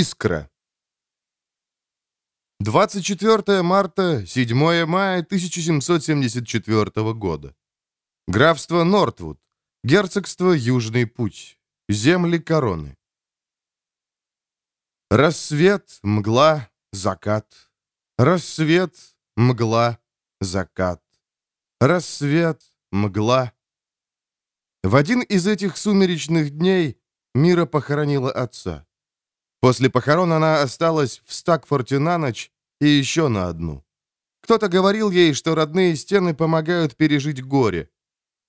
Искра. 24 марта, 7 мая 1774 года. Графство Нортвуд. Герцогство Южный путь. Земли короны. Рассвет, мгла, закат. Рассвет, мгла, закат. Рассвет, мгла. В один из этих сумеречных дней Мира похоронила отца. После похорон она осталась в Стакфорте на ночь и еще на одну. Кто-то говорил ей, что родные стены помогают пережить горе.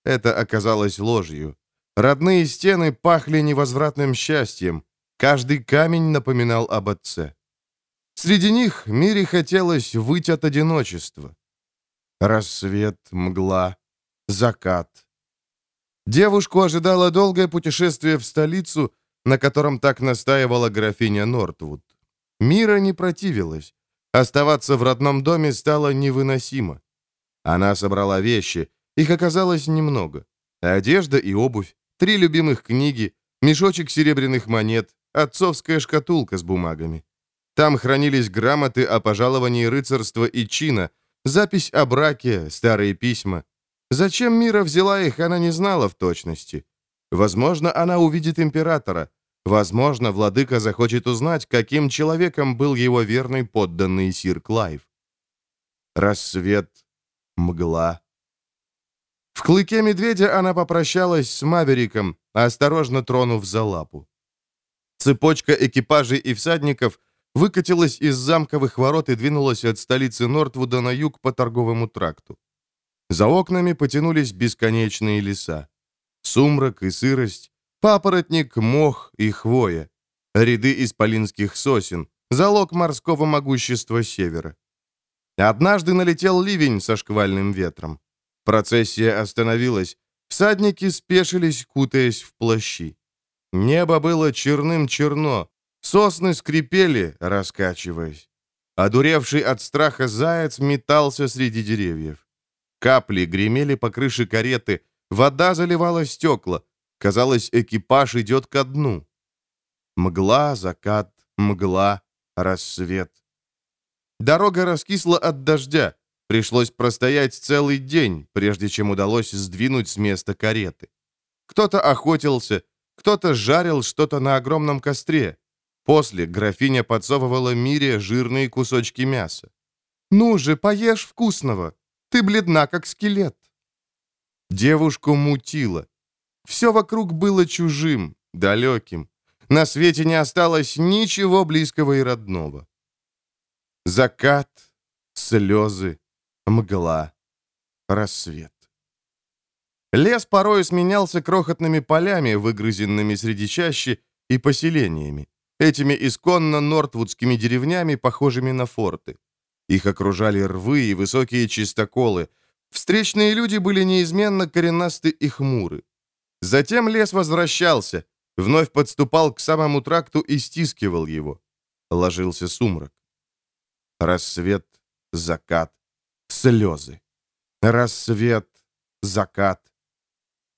Это оказалось ложью. Родные стены пахли невозвратным счастьем. Каждый камень напоминал об отце. Среди них Мире хотелось выйти от одиночества. Рассвет, мгла, закат. Девушку ожидало долгое путешествие в столицу, на котором так настаивала графиня Нортвуд. Мира не противилась. Оставаться в родном доме стало невыносимо. Она собрала вещи, их оказалось немного. Одежда и обувь, три любимых книги, мешочек серебряных монет, отцовская шкатулка с бумагами. Там хранились грамоты о пожаловании рыцарства и чина, запись о браке, старые письма. Зачем Мира взяла их, она не знала в точности. Возможно, она увидит императора. Возможно, владыка захочет узнать, каким человеком был его верный подданный сир Клайв. Рассвет, мгла. В клыке медведя она попрощалась с Мавериком, осторожно тронув за лапу. Цепочка экипажей и всадников выкатилась из замковых ворот и двинулась от столицы Нортвуда на юг по торговому тракту. За окнами потянулись бесконечные леса. Сумрак и сырость, папоротник, мох и хвоя, ряды исполинских сосен, залог морского могущества севера. Однажды налетел ливень со шквальным ветром. Процессия остановилась, всадники спешились, кутаясь в плащи. Небо было черным-черно, сосны скрипели, раскачиваясь. Одуревший от страха заяц метался среди деревьев. Капли гремели по крыше кареты, Вода заливала стекла. Казалось, экипаж идет ко дну. Мгла, закат, мгла, рассвет. Дорога раскисла от дождя. Пришлось простоять целый день, прежде чем удалось сдвинуть с места кареты. Кто-то охотился, кто-то жарил что-то на огромном костре. После графиня подсовывала Мире жирные кусочки мяса. «Ну же, поешь вкусного! Ты бледна, как скелет!» Девушку мутило. Все вокруг было чужим, далеким. На свете не осталось ничего близкого и родного. Закат, слезы, мгла, рассвет. Лес порой сменялся крохотными полями, выгрызенными среди чащи, и поселениями, этими исконно нортвудскими деревнями, похожими на форты. Их окружали рвы и высокие чистоколы, Встречные люди были неизменно коренасты и хмуры. Затем лес возвращался, вновь подступал к самому тракту и стискивал его. Ложился сумрак. Рассвет, закат, слезы. Рассвет, закат.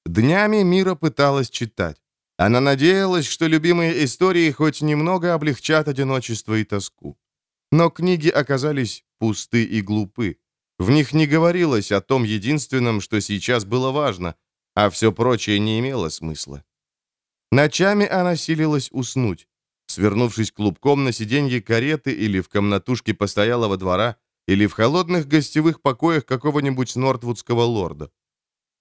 Днями Мира пыталась читать. Она надеялась, что любимые истории хоть немного облегчат одиночество и тоску. Но книги оказались пусты и глупы. В них не говорилось о том единственном, что сейчас было важно, а все прочее не имело смысла. Ночами она силилась уснуть, свернувшись клубком на сиденье кареты или в комнатушке постоялого двора, или в холодных гостевых покоях какого-нибудь нортвудского лорда.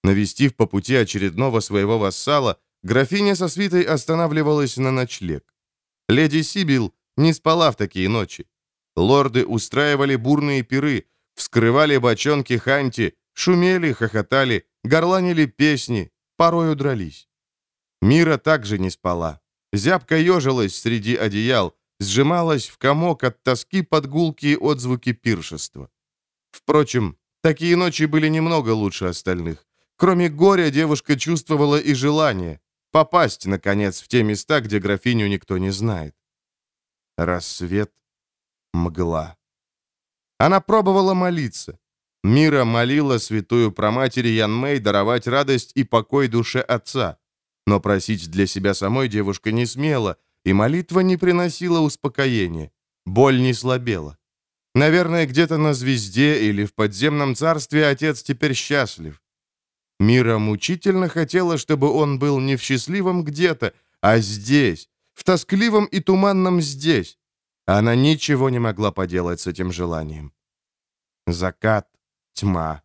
Навестив по пути очередного своего вассала, графиня со свитой останавливалась на ночлег. Леди Сибил не спала в такие ночи. Лорды устраивали бурные пиры, Вскрывали бочонки ханти, шумели, хохотали, горланили песни, порою дрались. Мира также не спала. Зябко ежилась среди одеял, сжималась в комок от тоски под гулкие отзвуки пиршества. Впрочем, такие ночи были немного лучше остальных. Кроме горя, девушка чувствовала и желание попасть, наконец, в те места, где графиню никто не знает. Рассвет, мгла. Она пробовала молиться. Мира молила святую проматери Ян Мэй даровать радость и покой душе отца. Но просить для себя самой девушка не смела, и молитва не приносила успокоения. Боль не слабела. Наверное, где-то на звезде или в подземном царстве отец теперь счастлив. Мира мучительно хотела, чтобы он был не в счастливом где-то, а здесь, в тоскливом и туманном здесь. Она ничего не могла поделать с этим желанием. Закат, тьма,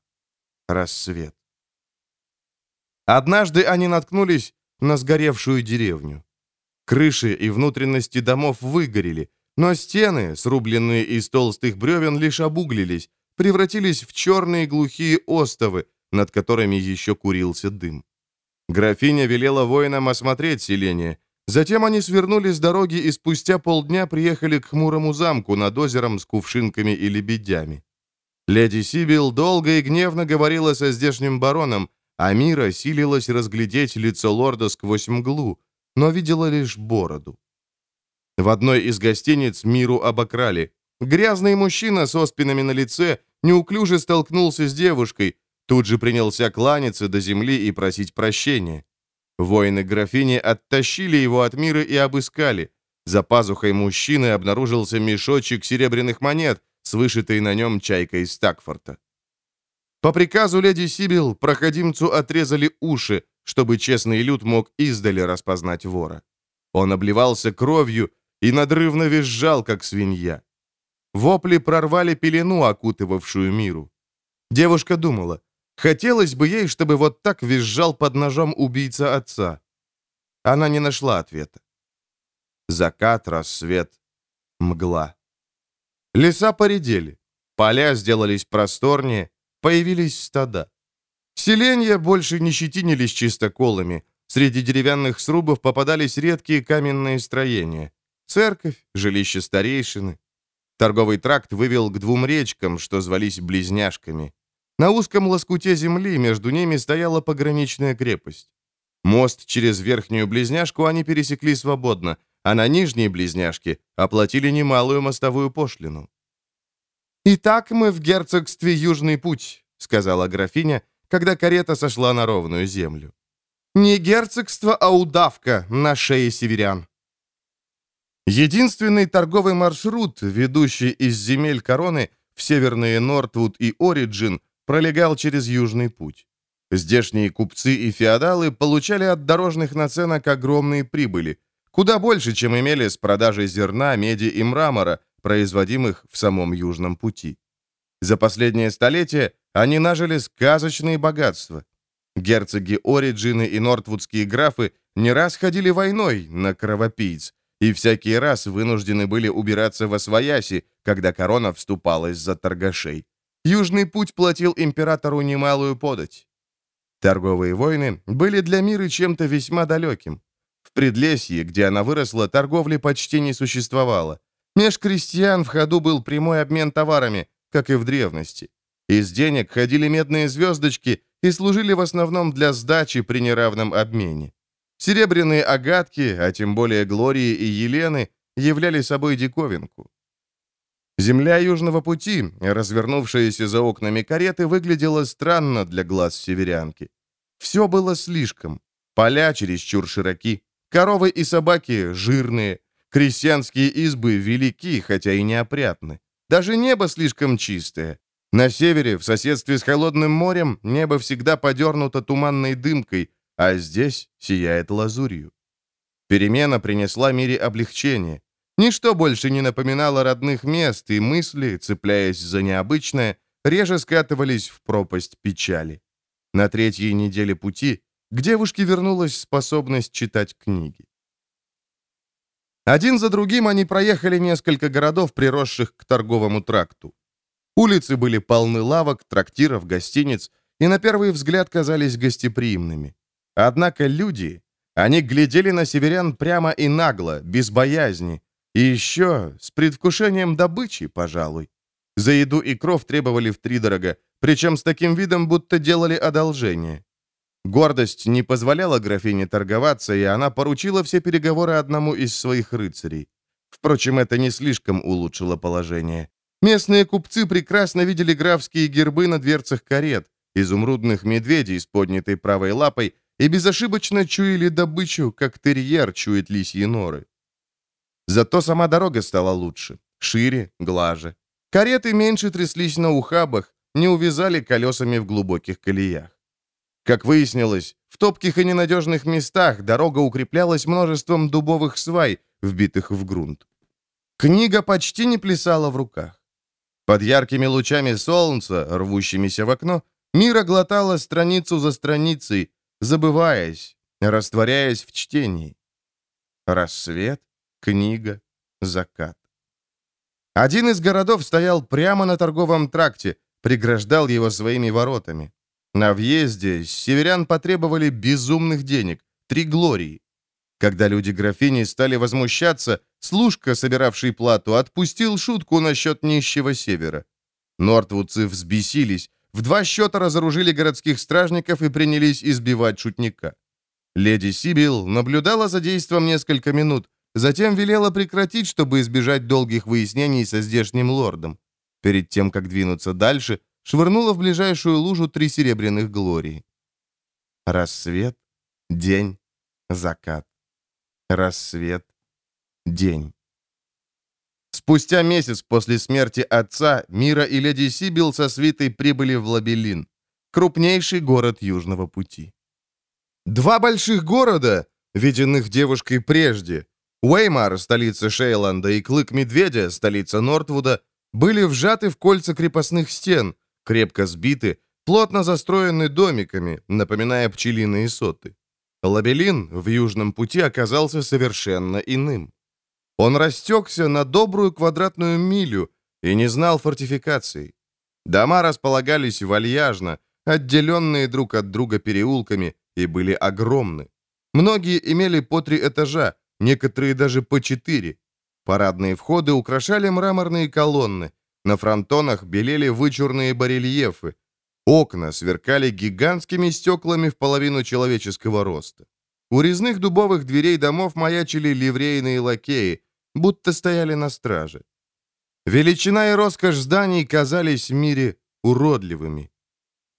рассвет. Однажды они наткнулись на сгоревшую деревню. Крыши и внутренности домов выгорели, но стены, срубленные из толстых бревен, лишь обуглились, превратились в черные глухие остовы, над которыми еще курился дым. Графиня велела воинам осмотреть селение. Затем они свернули с дороги и спустя полдня приехали к хмурому замку над озером с кувшинками и лебедями. Леди Сибил долго и гневно говорила со здешним бароном, а Мира силилась разглядеть лицо лорда сквозь мглу, но видела лишь бороду. В одной из гостиниц Миру обокрали. Грязный мужчина с оспинами на лице неуклюже столкнулся с девушкой, Тут же принялся кланяться до земли и просить прощения. Воины графини оттащили его от мира и обыскали. За пазухой мужчины обнаружился мешочек серебряных монет с вышитой на нем чайкой Стакфорта. По приказу леди Сибил проходимцу отрезали уши, чтобы честный люд мог издали распознать вора. Он обливался кровью и надрывно визжал, как свинья. Вопли прорвали пелену, окутывавшую миру. Девушка думала, Хотелось бы ей, чтобы вот так визжал под ножом убийца отца. Она не нашла ответа. Закат, рассвет, мгла. Леса поредели, поля сделались просторнее, появились стада. Селения больше не щетинились чистоколами, среди деревянных срубов попадались редкие каменные строения. Церковь, жилище старейшины. Торговый тракт вывел к двум речкам, что звались Близняшками. На узком лоскуте земли между ними стояла пограничная крепость. Мост через верхнюю близняшку они пересекли свободно, а на нижней близняшке оплатили немалую мостовую пошлину. «Итак мы в герцогстве Южный путь», — сказала графиня, когда карета сошла на ровную землю. «Не герцогство, а удавка на шее северян». Единственный торговый маршрут, ведущий из земель короны в северные Нортвуд и Ориджин, пролегал через Южный путь. Здешние купцы и феодалы получали от дорожных наценок огромные прибыли, куда больше, чем имели с продажей зерна, меди и мрамора, производимых в самом Южном пути. За последнее столетие они нажили сказочные богатства. Герцоги Ориджины и нортвудские графы не раз ходили войной на кровопийц, и всякий раз вынуждены были убираться во свояси, когда корона вступалась за торгашей. Южный путь платил императору немалую подать. Торговые войны были для мира чем-то весьма далеким. В Предлесье, где она выросла, торговли почти не существовало. Меж крестьян в ходу был прямой обмен товарами, как и в древности. Из денег ходили медные звездочки и служили в основном для сдачи при неравном обмене. Серебряные агатки, а тем более Глории и Елены, являли собой диковинку. Земля Южного пути, развернувшаяся за окнами кареты, выглядела странно для глаз северянки. Все было слишком. Поля чересчур широки, коровы и собаки жирные, крестьянские избы велики, хотя и неопрятны. Даже небо слишком чистое. На севере, в соседстве с холодным морем, небо всегда подернуто туманной дымкой, а здесь сияет лазурью. Перемена принесла мире облегчение. Ничто больше не напоминало родных мест, и мысли, цепляясь за необычное, реже скатывались в пропасть печали. На третьей неделе пути к девушке вернулась способность читать книги. Один за другим они проехали несколько городов, приросших к торговому тракту. Улицы были полны лавок, трактиров, гостиниц, и на первый взгляд казались гостеприимными. Однако люди, они глядели на северян прямо и нагло, без боязни, и еще с предвкушением добычи, пожалуй. За еду и кров требовали втридорога, причем с таким видом, будто делали одолжение. Гордость не позволяла графине торговаться, и она поручила все переговоры одному из своих рыцарей. Впрочем, это не слишком улучшило положение. Местные купцы прекрасно видели графские гербы на дверцах карет, изумрудных медведей с поднятой правой лапой и безошибочно чуяли добычу, как терьер чует лисьи норы. Зато сама дорога стала лучше, шире, глаже. Кареты меньше тряслись на ухабах, не увязали колесами в глубоких колеях. Как выяснилось, в топких и ненадежных местах дорога укреплялась множеством дубовых свай, вбитых в грунт. Книга почти не плясала в руках. Под яркими лучами солнца, рвущимися в окно, Мира глотала страницу за страницей, забываясь, растворяясь в чтении. Рассвет, книга, закат. Один из городов стоял прямо на торговом тракте, преграждал его своими воротами. На въезде северян потребовали безумных денег, три глории. Когда люди графини стали возмущаться, служка, собиравший плату, отпустил шутку насчет нищего севера. Нортвудцы взбесились, в два счета разоружили городских стражников и принялись избивать шутника. Леди Сибил наблюдала за действом несколько минут, затем велела прекратить, чтобы избежать долгих выяснений со здешним лордом. Перед тем, как двинуться дальше, швырнула в ближайшую лужу три серебряных глории. Рассвет, день, закат. Рассвет, день. Спустя месяц после смерти отца Мира и леди Сибил со свитой прибыли в Лабелин, крупнейший город Южного пути. Два больших города, виденных девушкой прежде, Уэймар, столица Шейланда, и Клык Медведя, столица Нортвуда, были вжаты в кольца крепостных стен, крепко сбиты, плотно застроены домиками, напоминая пчелиные соты. Лабелин в Южном пути оказался совершенно иным. Он растекся на добрую квадратную милю и не знал фортификаций. Дома располагались вальяжно, отделенные друг от друга переулками, и были огромны. Многие имели по три этажа, некоторые даже по четыре. Парадные входы украшали мраморные колонны, на фронтонах белели вычурные барельефы, окна сверкали гигантскими стеклами в половину человеческого роста. У резных дубовых дверей домов маячили ливрейные лакеи, будто стояли на страже. Величина и роскошь зданий казались в мире уродливыми.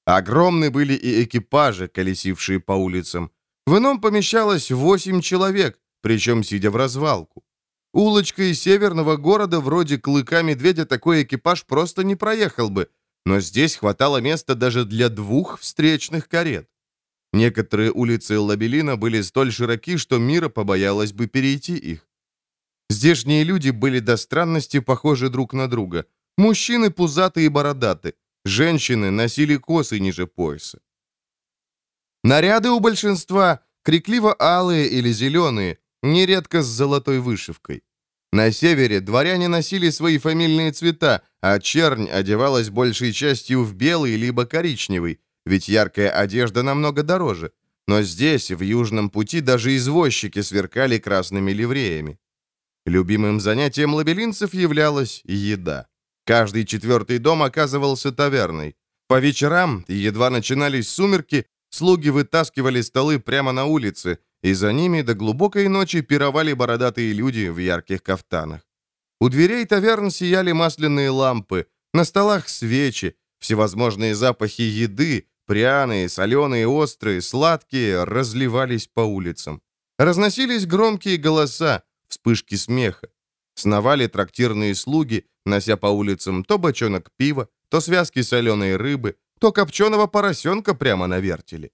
Огромны были и экипажи, колесившие по улицам. В ином помещалось восемь человек, причем сидя в развалку. Улочкой северного города вроде Клыка Медведя такой экипаж просто не проехал бы, но здесь хватало места даже для двух встречных карет. Некоторые улицы Лабелина были столь широки, что Мира побоялась бы перейти их. Здешние люди были до странности похожи друг на друга. Мужчины пузатые и бородаты, женщины носили косы ниже пояса. Наряды у большинства крикливо-алые или зеленые, нередко с золотой вышивкой. На севере дворяне носили свои фамильные цвета, а чернь одевалась большей частью в белый либо коричневый, ведь яркая одежда намного дороже. Но здесь, в Южном пути, даже извозчики сверкали красными ливреями. Любимым занятием лабелинцев являлась еда. Каждый четвертый дом оказывался таверной. По вечерам, едва начинались сумерки, слуги вытаскивали столы прямо на улице, и за ними до глубокой ночи пировали бородатые люди в ярких кафтанах. У дверей таверн сияли масляные лампы, на столах свечи, всевозможные запахи еды, пряные, соленые, острые, сладкие, разливались по улицам. Разносились громкие голоса, вспышки смеха. Сновали трактирные слуги, нося по улицам то бочонок пива, то связки соленой рыбы, то копченого поросенка прямо на вертеле.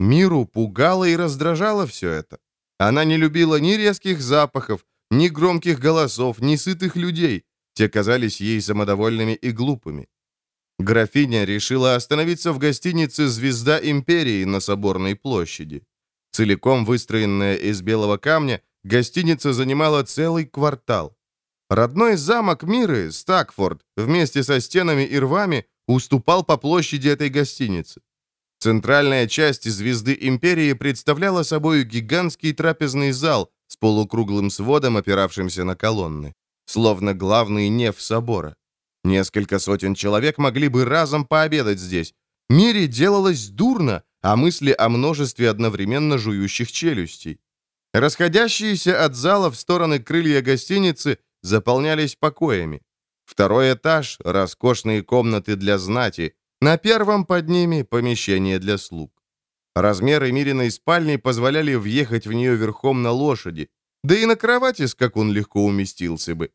Миру пугало и раздражало все это. Она не любила ни резких запахов, ни громких голосов, ни сытых людей. Те казались ей самодовольными и глупыми. Графиня решила остановиться в гостинице «Звезда Империи» на Соборной площади. Целиком выстроенная из белого камня, гостиница занимала целый квартал. Родной замок Миры, Стакфорд, вместе со стенами и рвами, уступал по площади этой гостиницы. Центральная часть звезды империи представляла собой гигантский трапезный зал с полукруглым сводом, опиравшимся на колонны, словно главный неф собора. Несколько сотен человек могли бы разом пообедать здесь. Мире делалось дурно, а мысли о множестве одновременно жующих челюстей. Расходящиеся от зала в стороны крылья гостиницы заполнялись покоями. Второй этаж — роскошные комнаты для знати, на первом под ними помещение для слуг. Размеры Мириной спальни позволяли въехать в нее верхом на лошади. Да и на кровати скакун легко уместился бы.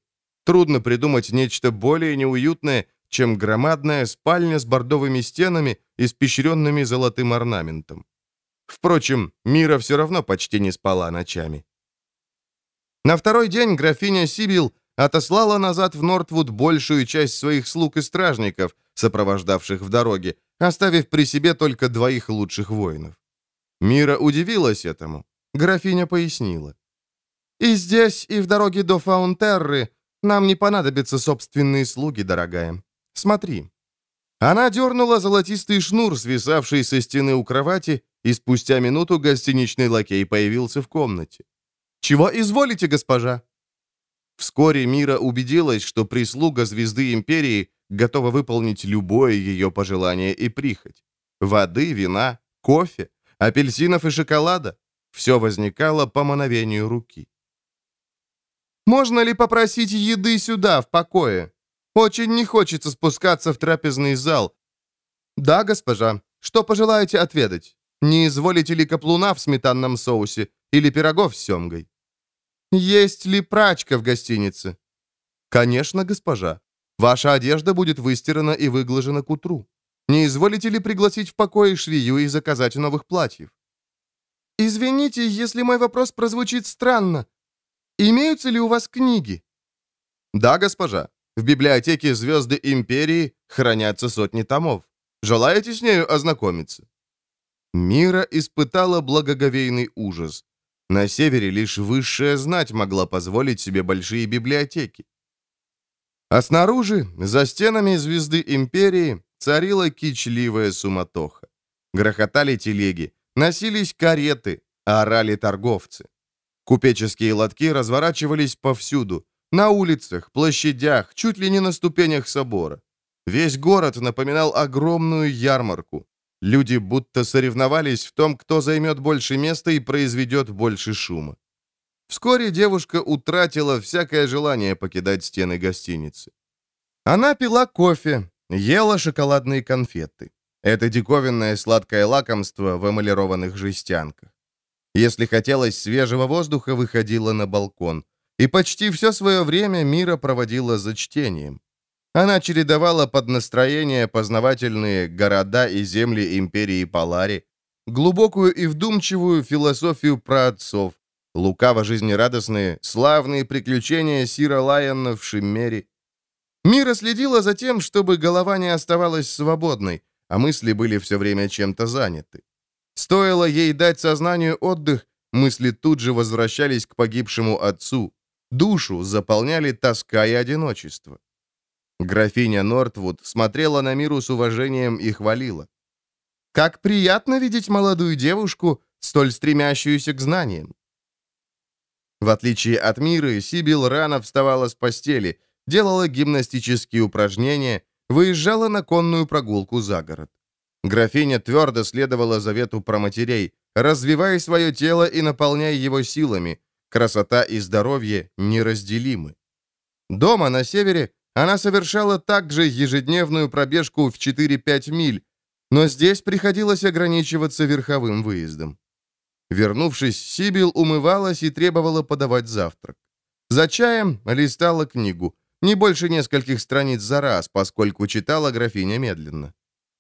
Трудно придумать нечто более неуютное, чем громадная спальня с бордовыми стенами, испещренными золотым орнаментом. Впрочем, Мира все равно почти не спала ночами. На второй день графиня Сибил отослала назад в Нортвуд большую часть своих слуг и стражников, сопровождавших в дороге, оставив при себе только двоих лучших воинов. Мира удивилась этому. Графиня пояснила. «И здесь, и в дороге до Фаунтерры нам не понадобятся собственные слуги, дорогая. Смотри». Она дернула золотистый шнур, свисавший со стены у кровати, и спустя минуту гостиничный лакей появился в комнате. «Чего изволите, госпожа?» Вскоре Мира убедилась, что прислуга звезды Империи готова выполнить любое ее пожелание и прихоть. Воды, вина, кофе, апельсинов и шоколада — все возникало по мановению руки. «Можно ли попросить еды сюда, в покое? Очень не хочется спускаться в трапезный зал. Да, госпожа, что пожелаете отведать? Не изволите ли каплуна в сметанном соусе или пирогов с семгой? Есть ли прачка в гостинице? Конечно, госпожа. Ваша одежда будет выстирана и выглажена к утру. Не изволите ли пригласить в покое швею и заказать новых платьев? Извините, если мой вопрос прозвучит странно. Имеются ли у вас книги? Да, госпожа. В библиотеке «Звезды Империи» хранятся сотни томов. Желаете с нею ознакомиться?» Мира испытала благоговейный ужас. На севере лишь высшая знать могла позволить себе большие библиотеки. А снаружи, за стенами звезды Империи, царила кичливая суматоха. Грохотали телеги, носились кареты, орали торговцы. Купеческие лотки разворачивались повсюду, на улицах, площадях, чуть ли не на ступенях собора. Весь город напоминал огромную ярмарку. Люди будто соревновались в том, кто займет больше места и произведет больше шума. Вскоре девушка утратила всякое желание покидать стены гостиницы. Она пила кофе, ела шоколадные конфеты. Это диковинное сладкое лакомство в эмалированных жестянках. Если хотелось свежего воздуха, выходила на балкон. И почти все свое время Мира проводила за чтением. Она чередовала под настроение познавательные города и земли империи Палари, глубокую и вдумчивую философию праотцов, лукаво-жизнерадостные, славные приключения Сира Лайона в Шиммере. Мира следила за тем, чтобы голова не оставалась свободной, а мысли были все время чем-то заняты. Стоило ей дать сознанию отдых, мысли тут же возвращались к погибшему отцу. Душу заполняли тоска и одиночество. Графиня Нортвуд смотрела на миру с уважением и хвалила. «Как приятно видеть молодую девушку, столь стремящуюся к знаниям!» В отличие от Миры, Сибил рано вставала с постели, делала гимнастические упражнения, выезжала на конную прогулку за город. Графиня твердо следовала завету проматерей, развивая свое тело и наполняя его силами. Красота и здоровье неразделимы. Дома на севере она совершала также ежедневную пробежку в 4-5 миль, но здесь приходилось ограничиваться верховым выездом. Вернувшись, Сибил умывалась и требовала подавать завтрак. За чаем листала книгу, не больше нескольких страниц за раз, поскольку читала графиня медленно.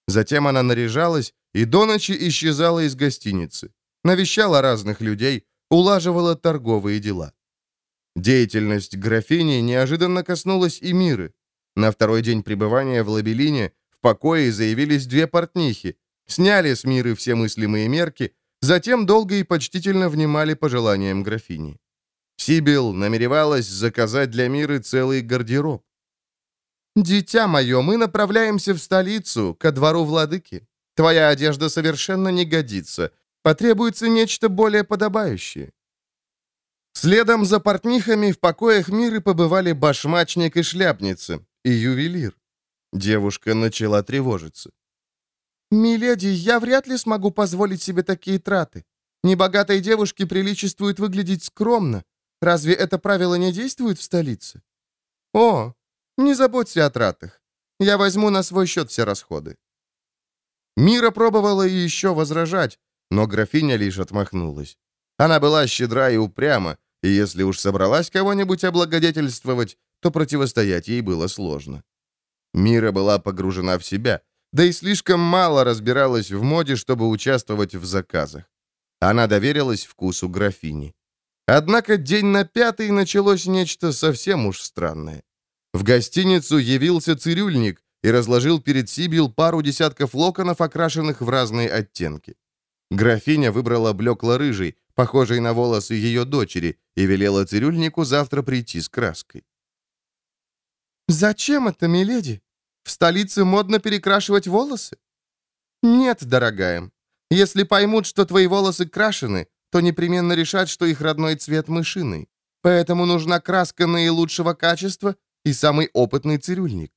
Затем она наряжалась и до ночи исчезала из гостиницы, навещала разных людей, улаживала торговые дела. Деятельность графини неожиданно коснулась и Миры. На второй день пребывания в Лабелине в покое заявились две портнихи, сняли с Миры все мыслимые мерки, затем долго и почтительно внимали пожеланиям графини. Сибил намеревалась заказать для Миры целый гардероб. «Дитя мое, мы направляемся в столицу, ко двору владыки. Твоя одежда совершенно не годится. Потребуется нечто более подобающее. Следом за портнихами в покоях Миры побывали башмачник и шляпница, и ювелир. Девушка начала тревожиться. «Миледи, я вряд ли смогу позволить себе такие траты. Небогатой девушке приличествует выглядеть скромно. Разве это правило не действует в столице?» «О, не заботься о тратах. Я возьму на свой счет все расходы». Мира пробовала еще возражать, но графиня лишь отмахнулась. Она была щедра и упряма, и если уж собралась кого-нибудь облагодетельствовать, то противостоять ей было сложно. Мира была погружена в себя, да и слишком мало разбиралась в моде, чтобы участвовать в заказах. Она доверилась вкусу графини. Однако день на пятый началось нечто совсем уж странное. В гостиницу явился цирюльник и разложил перед Сибил пару десятков локонов, окрашенных в разные оттенки. Графиня выбрала блекло-рыжий, похожий на волосы ее дочери, и велела цирюльнику завтра прийти с краской. «Зачем это, миледи? В столице модно перекрашивать волосы?» «Нет, дорогая. Если поймут, что твои волосы крашены, то непременно решат, что их родной цвет мышиный. Поэтому нужна краска наилучшего качества и самый опытный цирюльник.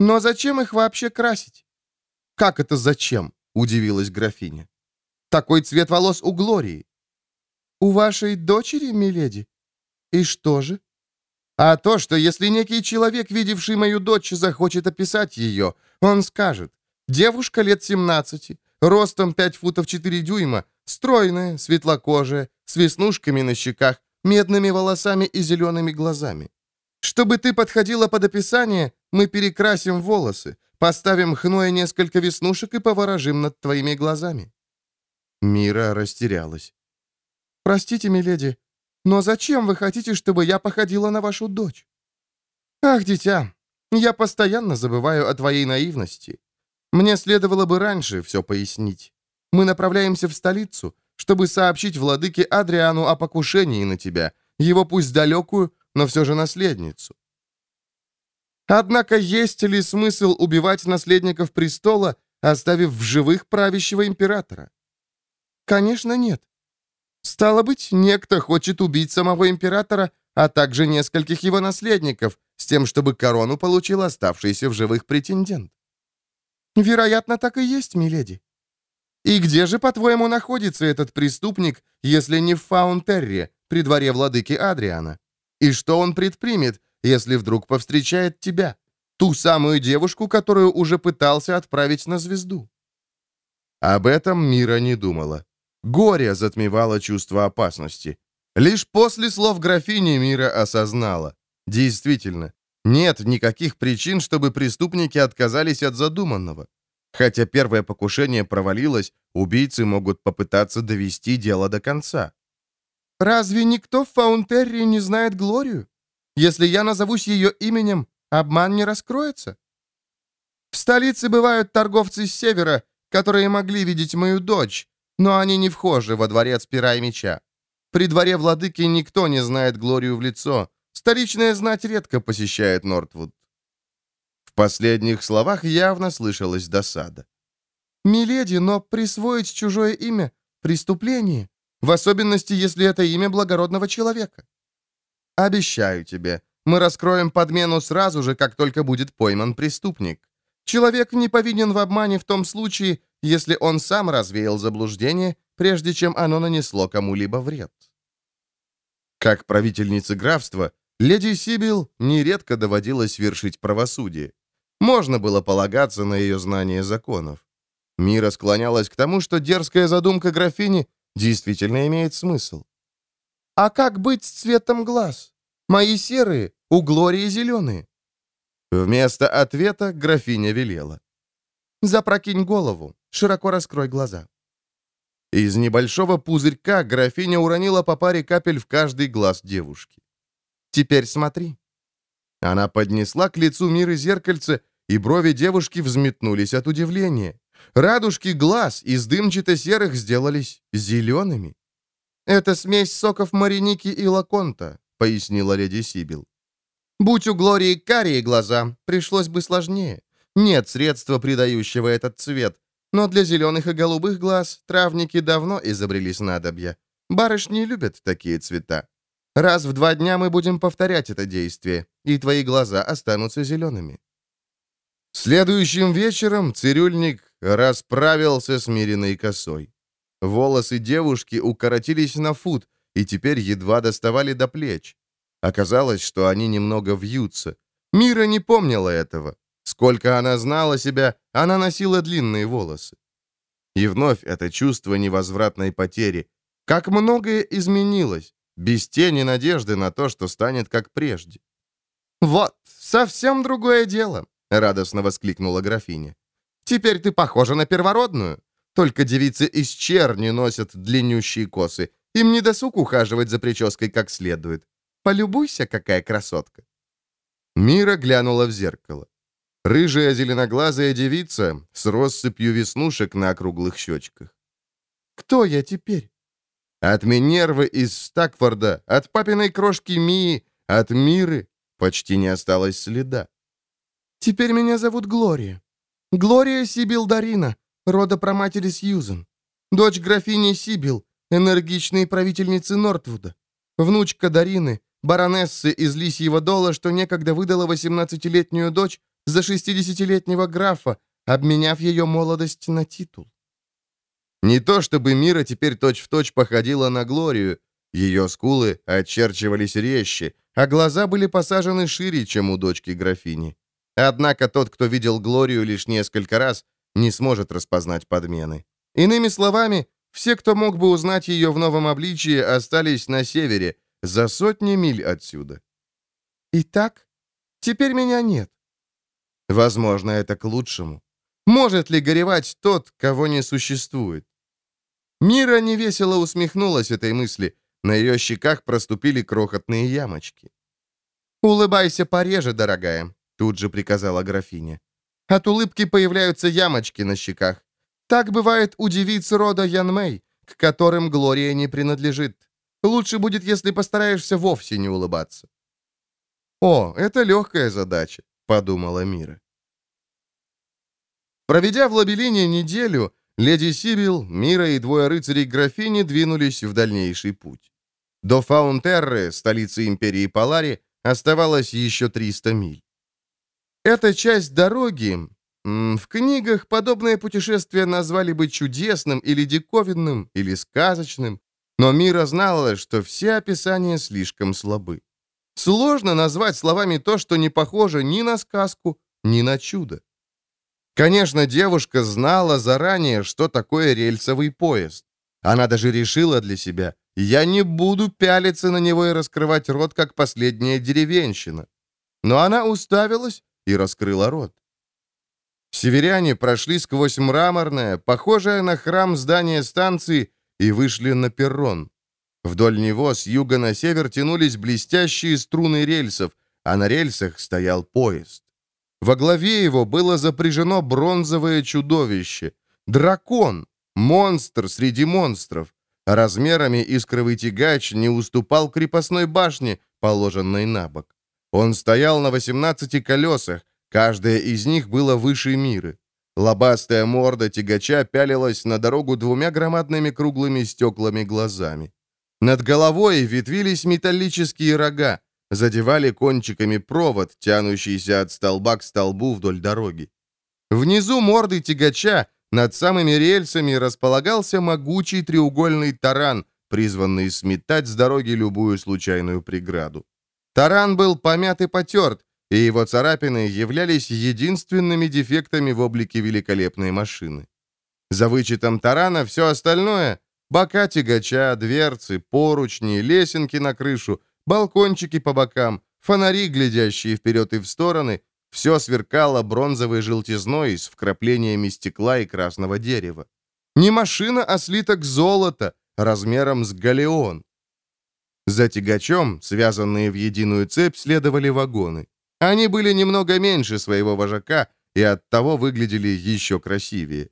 Но зачем их вообще красить? Как это зачем? Удивилась графиня. Такой цвет волос у Глории. У вашей дочери, миледи? И что же? А то, что если некий человек, видевший мою дочь, захочет описать ее, он скажет, девушка лет 17, ростом 5 футов 4 дюйма, стройная, светлокожая, с веснушками на щеках, медными волосами и зелеными глазами. Чтобы ты подходила под описание, мы перекрасим волосы, поставим хной несколько веснушек и поворожим над твоими глазами». Мира растерялась. «Простите, миледи, но зачем вы хотите, чтобы я походила на вашу дочь?» «Ах, дитя, я постоянно забываю о твоей наивности. Мне следовало бы раньше все пояснить. Мы направляемся в столицу, чтобы сообщить владыке Адриану о покушении на тебя, его пусть далекую, но все же наследницу. Однако есть ли смысл убивать наследников престола, оставив в живых правящего императора? Конечно, нет. Стало быть, некто хочет убить самого императора, а также нескольких его наследников, с тем, чтобы корону получил оставшийся в живых претендент. Вероятно, так и есть, миледи. И где же, по-твоему, находится этот преступник, если не в Фаунтерре, при дворе владыки Адриана? И что он предпримет, если вдруг повстречает тебя, ту самую девушку, которую уже пытался отправить на звезду? Об этом Мира не думала. Горе затмевало чувство опасности. Лишь после слов графини Мира осознала. Действительно, нет никаких причин, чтобы преступники отказались от задуманного. Хотя первое покушение провалилось, убийцы могут попытаться довести дело до конца. «Разве никто в Фаунтерре не знает Глорию? Если я назовусь ее именем, обман не раскроется?» «В столице бывают торговцы с севера, которые могли видеть мою дочь, но они не вхожи во дворец пера и меча. При дворе владыки никто не знает Глорию в лицо. Столичная знать редко посещает Нортвуд. В последних словах явно слышалась досада. «Миледи, но присвоить чужое имя — преступление, в особенности, если это имя благородного человека. Обещаю тебе, мы раскроем подмену сразу же, как только будет пойман преступник. Человек не повинен в обмане в том случае, если он сам развеял заблуждение, прежде чем оно нанесло кому-либо вред. Как правительница графства, леди Сибил нередко доводилось вершить правосудие. Можно было полагаться на ее знание законов. Мира склонялась к тому, что дерзкая задумка графини действительно имеет смысл. «А как быть с цветом глаз? Мои серые, у Глории зеленые». Вместо ответа графиня велела. «Запрокинь голову, широко раскрой глаза». Из небольшого пузырька графиня уронила по паре капель в каждый глаз девушки. «Теперь смотри». Она поднесла к лицу Миры зеркальце и брови девушки взметнулись от удивления. Радужки глаз из дымчато-серых сделались зелеными. «Это смесь соков Мариники и Лаконта», — пояснила леди Сибил. «Будь у Глории карие глаза, пришлось бы сложнее. Нет средства, придающего этот цвет. Но для зеленых и голубых глаз травники давно изобрели снадобья. Барышни любят такие цвета. Раз в два дня мы будем повторять это действие, и твои глаза останутся зелеными. Следующим вечером цирюльник расправился с Мириной косой. Волосы девушки укоротились на фут и теперь едва доставали до плеч. Оказалось, что они немного вьются. Мира не помнила этого. Сколько она знала себя, она носила длинные волосы. И вновь это чувство невозвратной потери. Как многое изменилось. без тени надежды на то, что станет как прежде. «Вот, совсем другое дело», — радостно воскликнула графиня. «Теперь ты похожа на первородную. Только девицы из черни носят длиннющие косы. Им не досуг ухаживать за прической как следует. Полюбуйся, какая красотка». Мира глянула в зеркало. Рыжая зеленоглазая девица с россыпью веснушек на округлых щечках. «Кто я теперь?» От Минервы из Стакфорда, от папиной крошки Мии, от Миры почти не осталось следа. «Теперь меня зовут Глория. Глория Сибил Дарина, рода праматери Сьюзен. Дочь графини Сибил, энергичной правительницы Нортвуда. Внучка Дарины, баронессы из Лисьего дола, что некогда выдала 18-летнюю дочь за 60-летнего графа, обменяв ее молодость на титул. Не то чтобы Мира теперь точь-в-точь точь походила на Глорию, ее скулы очерчивались резче, а глаза были посажены шире, чем у дочки графини. Однако тот, кто видел Глорию лишь несколько раз, не сможет распознать подмены. Иными словами, все, кто мог бы узнать ее в новом обличии, остались на севере, за сотни миль отсюда. Итак, теперь меня нет. Возможно, это к лучшему. Может ли горевать тот, кого не существует? Мира невесело усмехнулась этой мысли. На ее щеках проступили крохотные ямочки. «Улыбайся пореже, дорогая», — тут же приказала графиня. «От улыбки появляются ямочки на щеках. Так бывает у девиц рода Янмэй, к которым Глория не принадлежит. Лучше будет, если постараешься вовсе не улыбаться». «О, это легкая задача», — подумала Мира. Проведя в Лабелине неделю, леди Сибил, Мира и двое рыцарей графини двинулись в дальнейший путь. До Фаунтерры, столицы империи Палари, оставалось еще 300 миль. Эта часть дороги... В книгах подобное путешествие назвали бы чудесным или диковинным, или сказочным, но Мира знала, что все описания слишком слабы. Сложно назвать словами то, что не похоже ни на сказку, ни на чудо. Конечно, девушка знала заранее, что такое рельсовый поезд. Она даже решила для себя, я не буду пялиться на него и раскрывать рот, как последняя деревенщина. Но она уставилась и раскрыла рот. Северяне прошли сквозь мраморное, похожее на храм здание станции, и вышли на перрон. Вдоль него с юга на север тянулись блестящие струны рельсов, а на рельсах стоял поезд. Во главе его было запряжено бронзовое чудовище. Дракон, монстр среди монстров. Размерами искровый тягач не уступал крепостной башне, положенной на бок. Он стоял на 18 колесах, каждое из них было выше мира. Лобастая морда тягача пялилась на дорогу двумя громадными круглыми стеклами глазами. Над головой ветвились металлические рога, задевали кончиками провод, тянущийся от столба к столбу вдоль дороги. Внизу морды тягача над самыми рельсами располагался могучий треугольный таран, призванный сметать с дороги любую случайную преграду. Таран был помят и потерт, и его царапины являлись единственными дефектами в облике великолепной машины. За вычетом тарана все остальное — бока тягача, дверцы, поручни, лесенки на крышу — балкончики по бокам, фонари, глядящие вперед и в стороны, все сверкало бронзовой желтизной с вкраплениями стекла и красного дерева. Не машина, а слиток золота, размером с галеон. За тягачом, связанные в единую цепь, следовали вагоны. Они были немного меньше своего вожака и оттого выглядели еще красивее.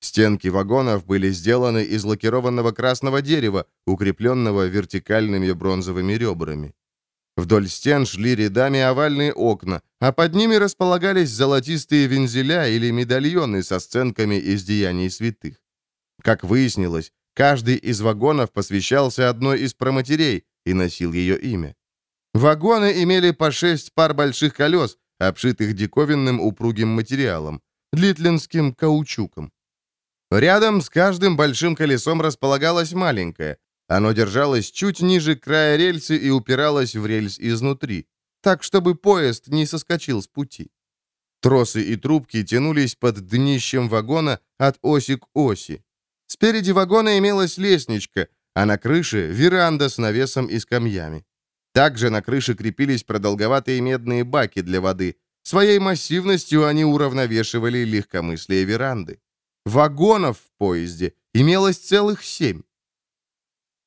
Стенки вагонов были сделаны из лакированного красного дерева, укрепленного вертикальными бронзовыми ребрами. Вдоль стен шли рядами овальные окна, а под ними располагались золотистые вензеля или медальоны со сценками из деяний святых. Как выяснилось, каждый из вагонов посвящался одной из проматерей и носил ее имя. Вагоны имели по шесть пар больших колес, обшитых диковинным упругим материалом, длитлинским каучуком. Рядом с каждым большим колесом располагалось маленькое. Оно держалось чуть ниже края рельсы и упиралось в рельс изнутри, так, чтобы поезд не соскочил с пути. Тросы и трубки тянулись под днищем вагона от оси к оси. Спереди вагона имелась лестничка, а на крыше — веранда с навесом и скамьями. Также на крыше крепились продолговатые медные баки для воды. Своей массивностью они уравновешивали легкомыслие веранды. Вагонов в поезде имелось целых семь.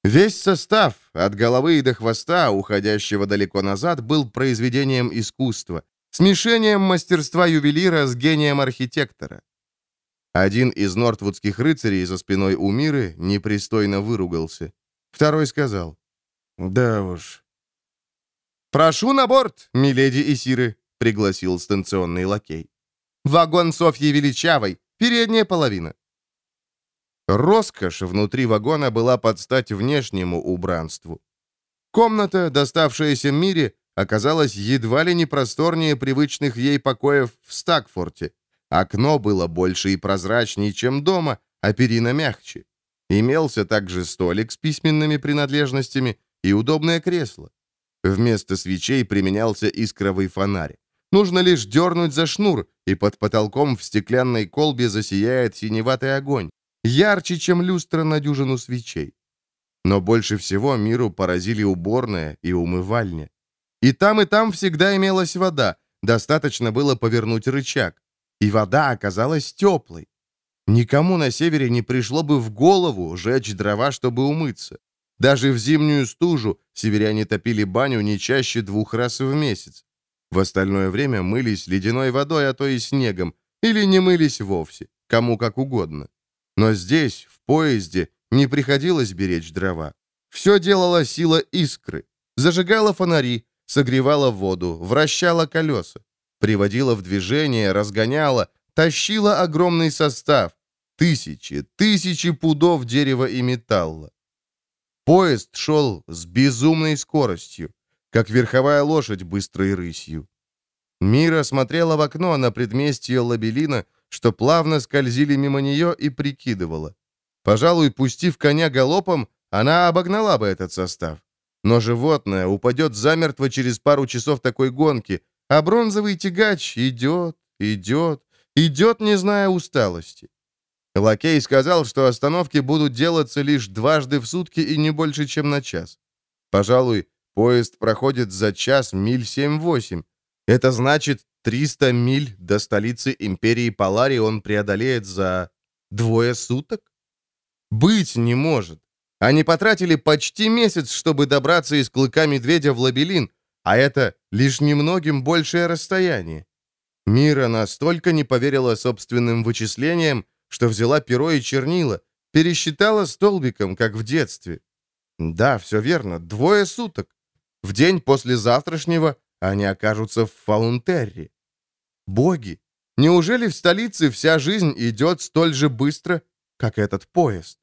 Весь состав, от головы и до хвоста, уходящего далеко назад, был произведением искусства, смешением мастерства ювелира с гением архитектора. Один из нортвудских рыцарей за спиной у Миры непристойно выругался. Второй сказал, «Да уж». «Прошу на борт, миледи и сиры», — пригласил станционный лакей. «Вагон Софьи Величавой, передняя половина. Роскошь внутри вагона была под стать внешнему убранству. Комната, доставшаяся Мире, оказалась едва ли не просторнее привычных ей покоев в Стакфорте. Окно было больше и прозрачнее, чем дома, а перина мягче. Имелся также столик с письменными принадлежностями и удобное кресло. Вместо свечей применялся искровый фонарь. Нужно лишь дернуть за шнур, и под потолком в стеклянной колбе засияет синеватый огонь ярче, чем люстра на дюжину свечей. Но больше всего миру поразили уборная и умывальня. И там, и там всегда имелась вода, достаточно было повернуть рычаг. И вода оказалась теплой. Никому на севере не пришло бы в голову жечь дрова, чтобы умыться. Даже в зимнюю стужу северяне топили баню не чаще двух раз в месяц. В остальное время мылись ледяной водой, а то и снегом, или не мылись вовсе, кому как угодно. Но здесь, в поезде, не приходилось беречь дрова. Все делала сила искры. Зажигала фонари, согревала воду, вращала колеса. Приводила в движение, разгоняла, тащила огромный состав. Тысячи, тысячи пудов дерева и металла. Поезд шел с безумной скоростью, как верховая лошадь быстрой рысью. Мира смотрела в окно на предместье Лабелина, что плавно скользили мимо нее и прикидывала. Пожалуй, пустив коня галопом, она обогнала бы этот состав. Но животное упадет замертво через пару часов такой гонки, а бронзовый тягач идет, идет, идет, не зная усталости. Лакей сказал, что остановки будут делаться лишь дважды в сутки и не больше, чем на час. Пожалуй, поезд проходит за час миль семь-восемь. Это значит, 300 миль до столицы империи Полари он преодолеет за двое суток? Быть не может. Они потратили почти месяц, чтобы добраться из клыка медведя в Лабелин, а это лишь немногим большее расстояние. Мира настолько не поверила собственным вычислениям, что взяла перо и чернила, пересчитала столбиком, как в детстве. Да, все верно, двое суток. В день после завтрашнего они окажутся в Фаунтерре. Боги, неужели в столице вся жизнь идет столь же быстро, как этот поезд?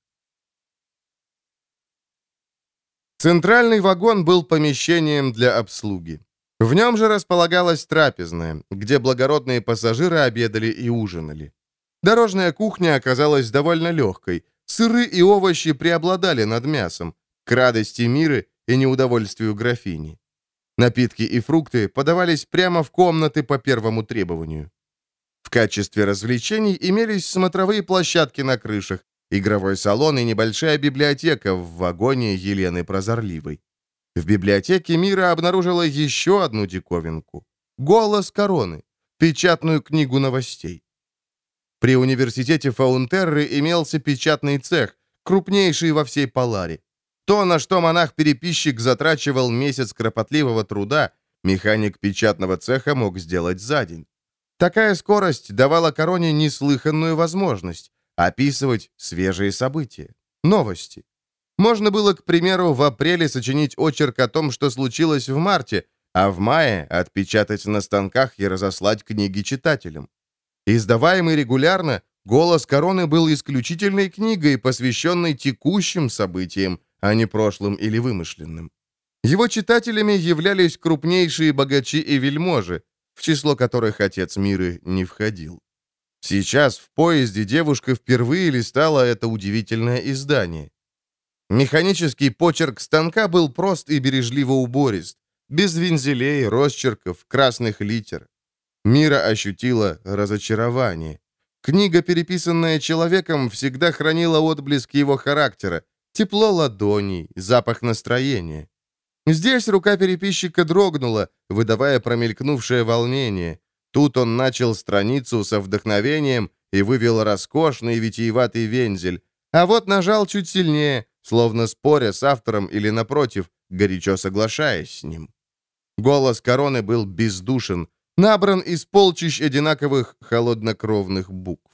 Центральный вагон был помещением для обслуги. В нем же располагалась трапезная, где благородные пассажиры обедали и ужинали. Дорожная кухня оказалась довольно легкой. Сыры и овощи преобладали над мясом, к радости мира и неудовольствию графини. Напитки и фрукты подавались прямо в комнаты по первому требованию. В качестве развлечений имелись смотровые площадки на крышах, игровой салон и небольшая библиотека в вагоне Елены Прозорливой. В библиотеке Мира обнаружила еще одну диковинку — «Голос короны», печатную книгу новостей. При университете Фаунтерры имелся печатный цех, крупнейший во всей Поларе. То, на что монах-переписчик затрачивал месяц кропотливого труда, механик печатного цеха мог сделать за день. Такая скорость давала короне неслыханную возможность описывать свежие события, новости. Можно было, к примеру, в апреле сочинить очерк о том, что случилось в марте, а в мае отпечатать на станках и разослать книги читателям. Издаваемый регулярно, «Голос короны» был исключительной книгой, посвященной текущим событиям, а не прошлым или вымышленным. Его читателями являлись крупнейшие богачи и вельможи, в число которых отец Миры не входил. Сейчас в поезде девушка впервые листала это удивительное издание. Механический почерк станка был прост и бережливо уборист, без вензелей, росчерков, красных литер. Мира ощутила разочарование. Книга, переписанная человеком, всегда хранила отблеск его характера, тепло ладоней, запах настроения. Здесь рука переписчика дрогнула, выдавая промелькнувшее волнение. Тут он начал страницу со вдохновением и вывел роскошный витиеватый вензель, а вот нажал чуть сильнее, словно споря с автором или, напротив, горячо соглашаясь с ним. Голос короны был бездушен, набран из полчищ одинаковых холоднокровных букв.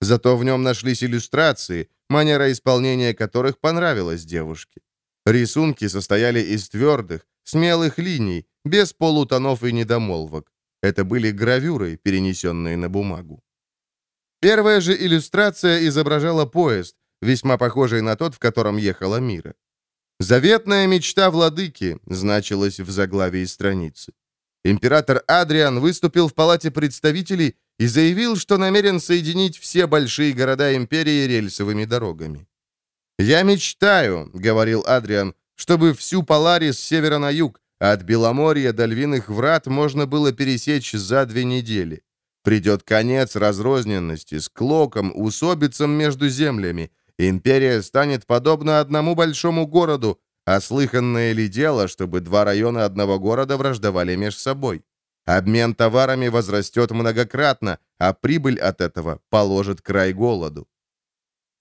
Зато в нем нашлись иллюстрации, манера исполнения которых понравилась девушке. Рисунки состояли из твердых, смелых линий, без полутонов и недомолвок. Это были гравюры, перенесенные на бумагу. Первая же иллюстрация изображала поезд, весьма похожий на тот, в котором ехала Мира. «Заветная мечта владыки» значилась в заглавии страницы. Император Адриан выступил в Палате представителей и заявил, что намерен соединить все большие города империи рельсовыми дорогами. «Я мечтаю», — говорил Адриан, «чтобы всю Поларис с севера на юг, от Беломорья до Львиных врат можно было пересечь за две недели. Придет конец разрозненности, с клоком, усобицам между землями. Империя станет подобна одному большому городу, а слыханное ли дело, чтобы два района одного города враждовали между собой? Обмен товарами возрастет многократно, а прибыль от этого положит край голоду.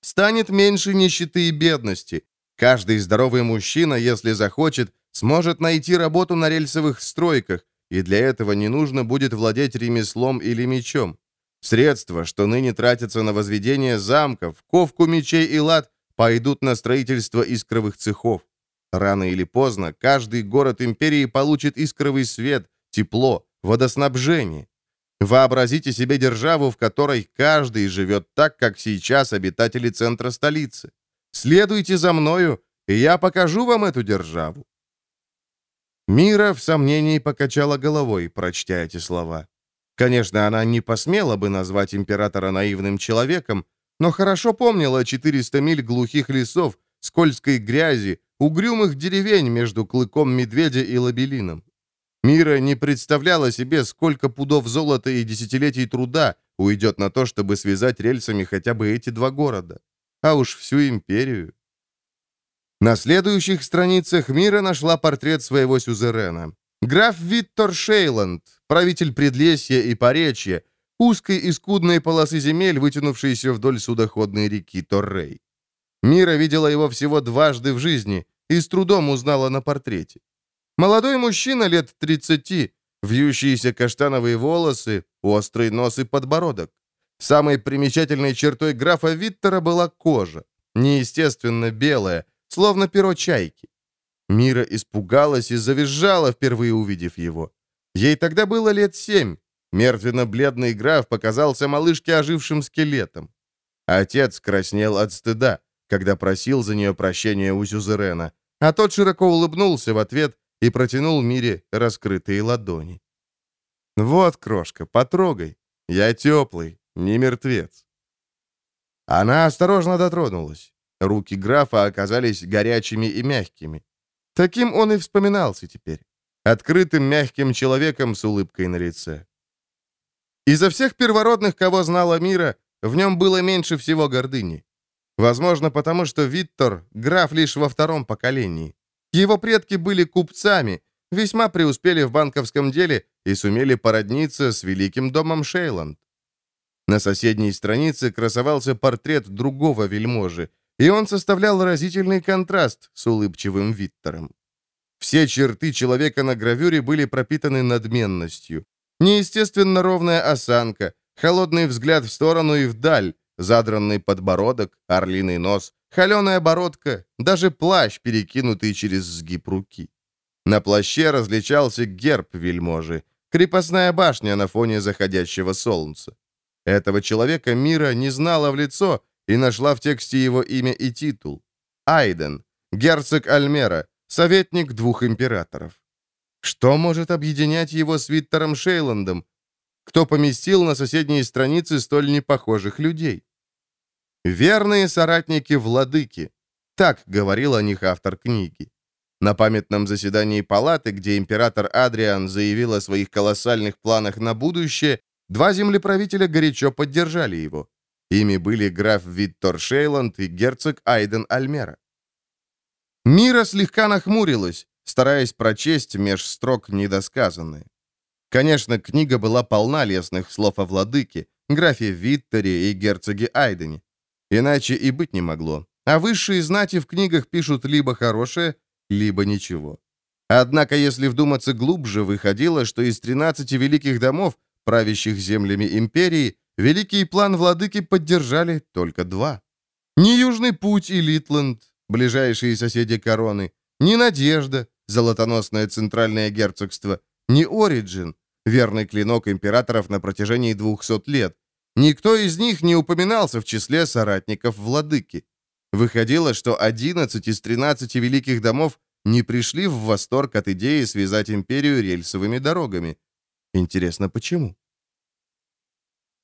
Станет меньше нищеты и бедности. Каждый здоровый мужчина, если захочет, сможет найти работу на рельсовых стройках, и для этого не нужно будет владеть ремеслом или мечом. Средства, что ныне тратятся на возведение замков, ковку мечей и лад, пойдут на строительство искровых цехов. Рано или поздно каждый город империи получит искровый свет, тепло, водоснабжение. Вообразите себе державу, в которой каждый живет так, как сейчас обитатели центра столицы. Следуйте за мною, и я покажу вам эту державу. Мира в сомнении покачала головой, прочтя эти слова. Конечно, она не посмела бы назвать императора наивным человеком, но хорошо помнила 400 миль глухих лесов, скользкой грязи, угрюмых деревень между клыком медведя и лабелином. Мира не представляла себе, сколько пудов золота и десятилетий труда уйдет на то, чтобы связать рельсами хотя бы эти два города. А уж всю империю. На следующих страницах Мира нашла портрет своего сюзерена. Граф Виттор Шейланд, правитель Предлесья и Поречья, узкой и скудной полосы земель, вытянувшейся вдоль судоходной реки Торрей. Мира видела его всего дважды в жизни и с трудом узнала на портрете. Молодой мужчина лет 30, вьющиеся каштановые волосы, острый нос и подбородок. Самой примечательной чертой графа Виттера была кожа, неестественно белая, словно перо чайки. Мира испугалась и завизжала, впервые увидев его. Ей тогда было лет семь. Мертвенно-бледный граф показался малышке ожившим скелетом. Отец краснел от стыда, когда просил за нее прощения у Сюзерена, а тот широко улыбнулся в ответ и протянул Мире раскрытые ладони. «Вот, крошка, потрогай. Я теплый, не мертвец». Она осторожно дотронулась. Руки графа оказались горячими и мягкими. Таким он и вспоминался теперь. Открытым, мягким человеком с улыбкой на лице. Изо всех первородных, кого знала мира, в нем было меньше всего гордыни. Возможно, потому что Виттор — граф лишь во втором поколении. Его предки были купцами, весьма преуспели в банковском деле и сумели породниться с великим домом Шейланд. На соседней странице красовался портрет другого вельможи, и он составлял разительный контраст с улыбчивым Виттером. Все черты человека на гравюре были пропитаны надменностью. Неестественно ровная осанка, холодный взгляд в сторону и вдаль, задранный подбородок, орлиный нос, холеная бородка, даже плащ, перекинутый через сгиб руки. На плаще различался герб вельможи, крепостная башня на фоне заходящего солнца. Этого человека мира не знала в лицо и нашла в тексте его имя и титул. Айден, герцог Альмера, советник двух императоров. Что может объединять его с Виттером Шейландом? Кто поместил на соседние страницы столь непохожих людей? «Верные соратники владыки», так говорил о них автор книги. На памятном заседании палаты, где император Адриан заявил о своих колоссальных планах на будущее, два землеправителя горячо поддержали его. Ими были граф Виттор Шейланд и герцог Айден Альмера. Мира слегка нахмурилась, стараясь прочесть меж строк недосказанное. Конечно, книга была полна лестных слов о владыке, графе Виттере и герцоге Айдене. Иначе и быть не могло. А высшие знати в книгах пишут либо хорошее, либо ничего. Однако, если вдуматься глубже, выходило, что из 13 великих домов, правящих землями империи, великий план владыки поддержали только два. Ни Южный путь и Литланд, ближайшие соседи короны, ни Надежда, золотоносное центральное герцогство, ни Ориджин, верный клинок императоров на протяжении 200 лет. Никто из них не упоминался в числе соратников владыки. Выходило, что 11 из 13 великих домов не пришли в восторг от идеи связать империю рельсовыми дорогами. Интересно, почему?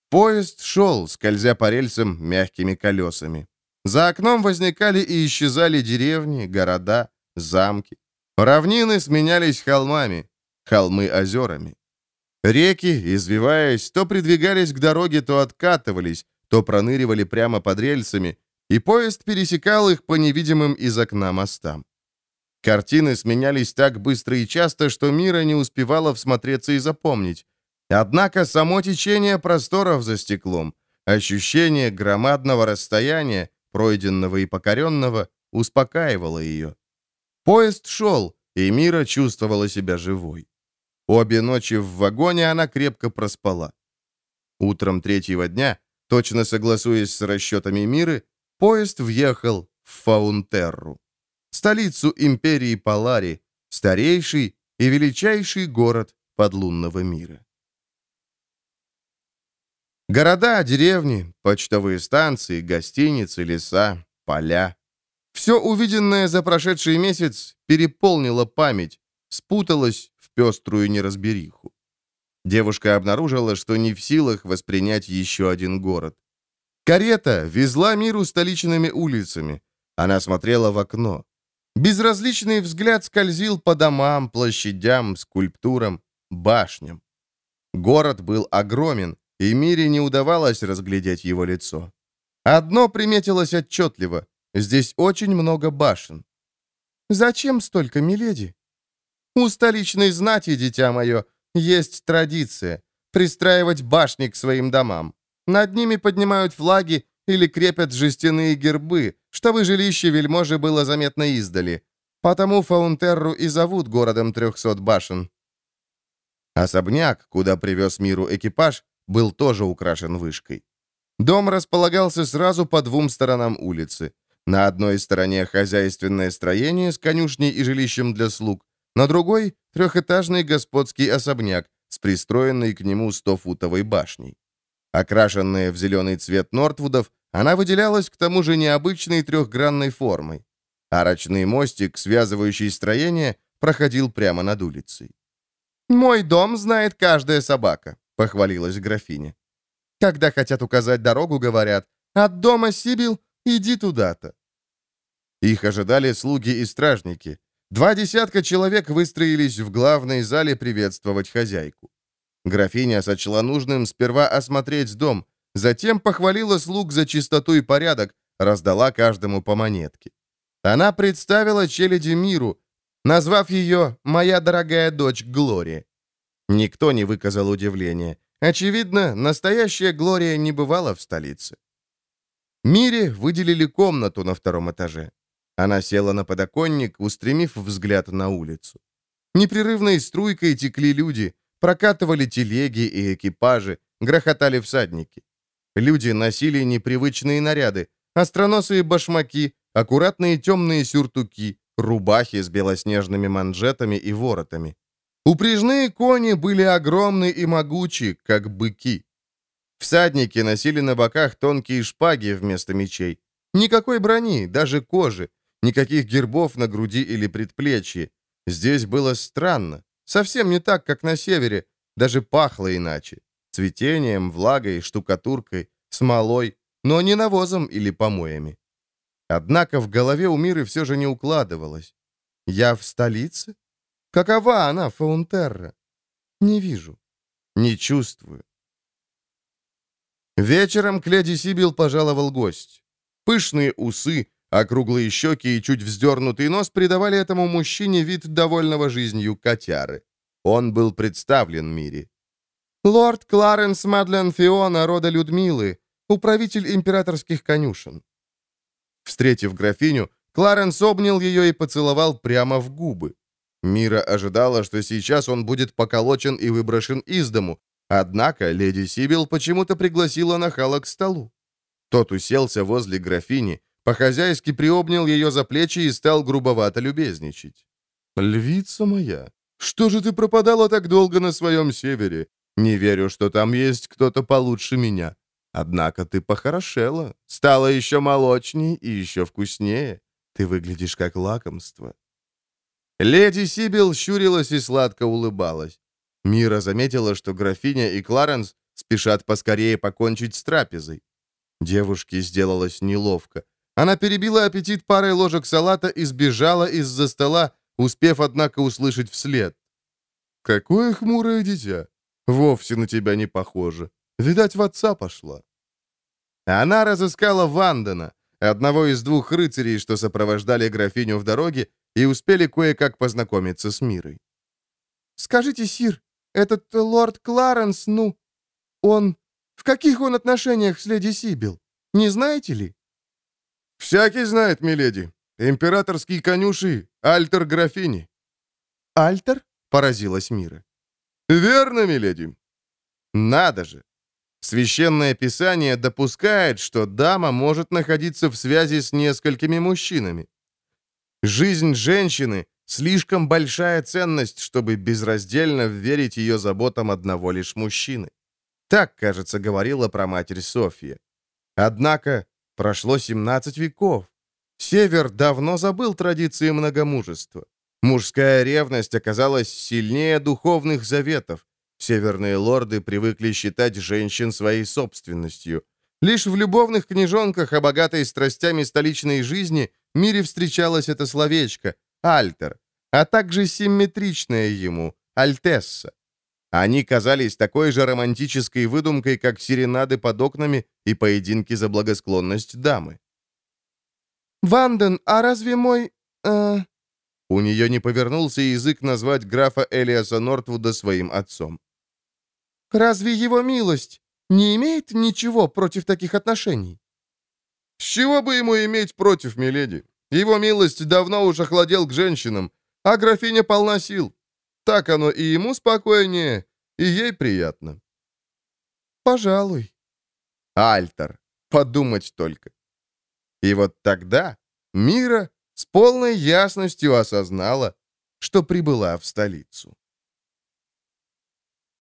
Поезд шел, скользя по рельсам мягкими колесами. За окном возникали и исчезали деревни, города, замки. Равнины сменялись холмами, холмы озерами. Реки, извиваясь, то придвигались к дороге, то откатывались, то проныривали прямо под рельсами, и поезд пересекал их по невидимым из окна мостам. Картины сменялись так быстро и часто, что Мира не успевала всмотреться и запомнить. Однако само течение просторов за стеклом, ощущение громадного расстояния, пройденного и покоренного, успокаивало ее. Поезд шел, и Мира чувствовала себя живой. Обе ночи в вагоне она крепко проспала. Утром третьего дня, точно согласуясь с расчетами Миры, поезд въехал в Фаунтерру, столицу империи Палари, старейший и величайший город подлунного мира. Города, деревни, почтовые станции, гостиницы, леса, поля. Все увиденное за прошедший месяц переполнило память, спуталось пеструю неразбериху. Девушка обнаружила, что не в силах воспринять еще один город. Карета везла миру столичными улицами. Она смотрела в окно. Безразличный взгляд скользил по домам, площадям, скульптурам, башням. Город был огромен, и Мире не удавалось разглядеть его лицо. Одно приметилось отчетливо. Здесь очень много башен. «Зачем столько, миледи?» «У столичной знати, дитя мое, есть традиция пристраивать башни к своим домам. Над ними поднимают флаги или крепят жестяные гербы, чтобы жилище вельможи было заметно издали. Потому Фаунтерру и зовут городом трехсот башен. Особняк, куда привез миру экипаж, был тоже украшен вышкой. Дом располагался сразу по двум сторонам улицы. На одной стороне хозяйственное строение с конюшней и жилищем для слуг, на другой — трехэтажный господский особняк с пристроенной к нему стофутовой башней. Окрашенная в зеленый цвет Нортвудов, она выделялась к тому же необычной трехгранной формой. Арочный мостик, связывающий строение, проходил прямо над улицей. «Мой дом знает каждая собака», — похвалилась графиня. «Когда хотят указать дорогу, говорят, от дома Сибил иди туда-то». Их ожидали слуги и стражники. Два десятка человек выстроились в главной зале приветствовать хозяйку. Графиня сочла нужным сперва осмотреть дом, затем похвалила слуг за чистоту и порядок, раздала каждому по монетке. Она представила челяди миру, назвав ее «моя дорогая дочь Глория». Никто не выказал удивления. Очевидно, настоящая Глория не бывала в столице. Мире выделили комнату на втором этаже. Она села на подоконник, устремив взгляд на улицу. Непрерывной струйкой текли люди, Прокатывали телеги и экипажи, грохотали всадники. Люди носили непривычные наряды, остроносые башмаки, аккуратные темные сюртуки, рубахи с белоснежными манжетами и воротами. Упряжные кони были огромны и могучи, как быки. Всадники носили на боках тонкие шпаги вместо мечей. Никакой брони, даже кожи, никаких гербов на груди или предплечье. Здесь было странно. Совсем не так, как на севере, даже пахло иначе. Цветением, влагой, штукатуркой, смолой, но не навозом или помоями. Однако в голове у Миры все же не укладывалось. Я в столице? Какова она, Фаунтерра? Не вижу, не чувствую. Вечером к леди Сибил пожаловал гость. Пышные усы, Округлые щеки и чуть вздернутый нос придавали этому мужчине вид довольного жизнью котяры. Он был представлен Мире. «Лорд Кларенс Мадлен Фиона, рода Людмилы, управитель императорских конюшен». Встретив графиню, Кларенс обнял ее и поцеловал прямо в губы. Мира ожидала, что сейчас он будет поколочен и выброшен из дому, однако леди Сибил почему-то пригласила нахала к столу. Тот уселся возле графини, по-хозяйски приобнял ее за плечи и стал грубовато любезничать. «Львица моя, что же ты пропадала так долго на своем севере? Не верю, что там есть кто-то получше меня. Однако ты похорошела, стала еще молочней и еще вкуснее. Ты выглядишь как лакомство». Леди Сибил щурилась и сладко улыбалась. Мира заметила, что графиня и Кларенс спешат поскорее покончить с трапезой. Девушке сделалось неловко. Она перебила аппетит парой ложек салата и сбежала из-за стола, успев, однако, услышать вслед. «Какое хмурое дитя! Вовсе на тебя не похоже. Видать, в отца пошла». Она разыскала Вандена, одного из двух рыцарей, что сопровождали графиню в дороге, и успели кое-как познакомиться с Мирой. «Скажите, Сир, этот лорд Кларенс, ну, он... В каких он отношениях с леди Сибил? Не знаете ли?» «Всякий знает, миледи. Императорский конюши, альтер графини». «Альтер?» — поразилась Мира. «Верно, миледи». «Надо же! Священное Писание допускает, что дама может находиться в связи с несколькими мужчинами. Жизнь женщины — слишком большая ценность, чтобы безраздельно верить ее заботам одного лишь мужчины. Так, кажется, говорила про матерь Софья. Однако прошло 17 веков. Север давно забыл традиции многомужества. Мужская ревность оказалась сильнее духовных заветов. Северные лорды привыкли считать женщин своей собственностью. Лишь в любовных книжонках о богатой страстями столичной жизни мире встречалось это словечко «альтер», а также симметричное ему «альтесса». Они казались такой же романтической выдумкой, как серенады под окнами и поединки за благосклонность дамы. «Ванден, а разве мой... Э... У нее не повернулся язык назвать графа Элиаса Нортвуда своим отцом. «Разве его милость не имеет ничего против таких отношений?» «С чего бы ему иметь против, миледи? Его милость давно уж охладел к женщинам, а графиня полна сил. Так оно и ему спокойнее, и ей приятно». «Пожалуй». Альтер. Подумать только. И вот тогда Мира с полной ясностью осознала, что прибыла в столицу.